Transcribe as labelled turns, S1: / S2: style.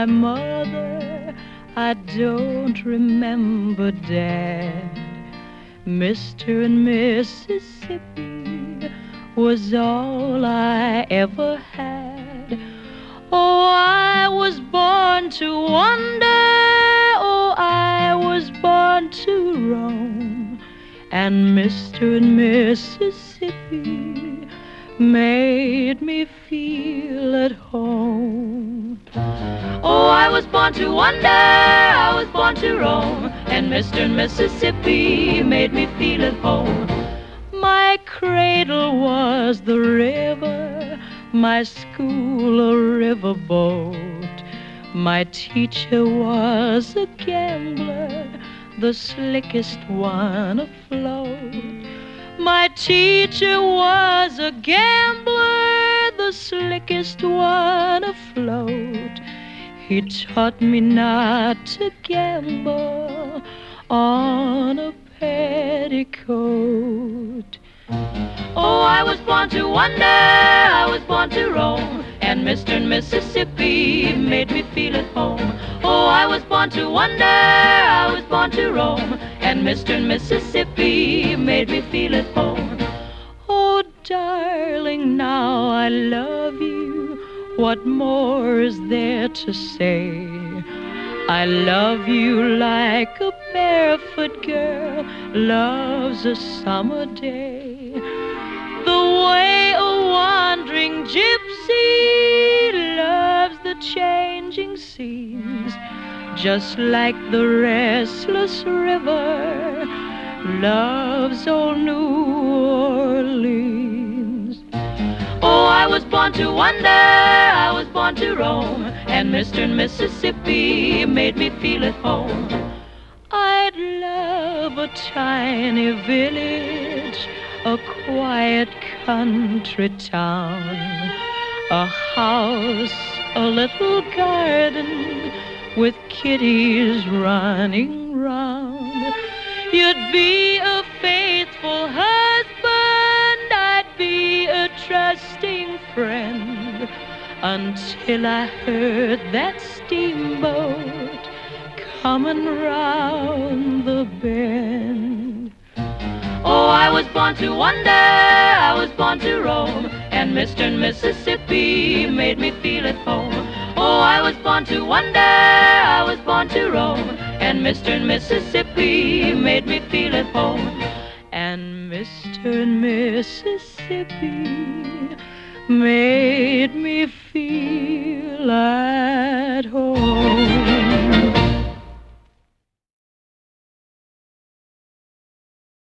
S1: my mother. I don't remember Dad. Mr. and Mississippi was all I ever had. Oh, I was born to wonder. Oh, I was born to roam. And Mr. and Mississippi made me feel at home. Born to wonder, I was born to roam, and Mr. Mississippi made me feel at home. My cradle was the river, my school a riverboat. My teacher was a gambler, the slickest one afloat. My teacher was a gambler, the slickest one afloat. He taught me not to gamble on a petticoat. Oh, I was born to wonder, I was born to roam, and Mr. Mississippi made me feel at home. Oh, I was born to wonder, I was born to roam, and Mr. Mississippi made me feel at home. Oh, darling, now I love. What more is there to say? I love you like a barefoot girl loves a summer day. The way a wandering gypsy loves the changing seas, just like the restless river loves old New Orleans. Born to wonder, I was born to roam, and Mr. and Mississippi made me feel at home. I'd love a tiny village, a quiet country town, a house, a little garden with kitties running round. You'd be a trusting friend until I heard that steamboat coming round the bend. Oh, I was born to wonder, I was born to roam, and Mr. Mississippi made me feel at home. Oh, I was born to wonder, I was born to roam, and Mr. Mississippi made me feel at home. And Mr. Mississippi made me feel at home.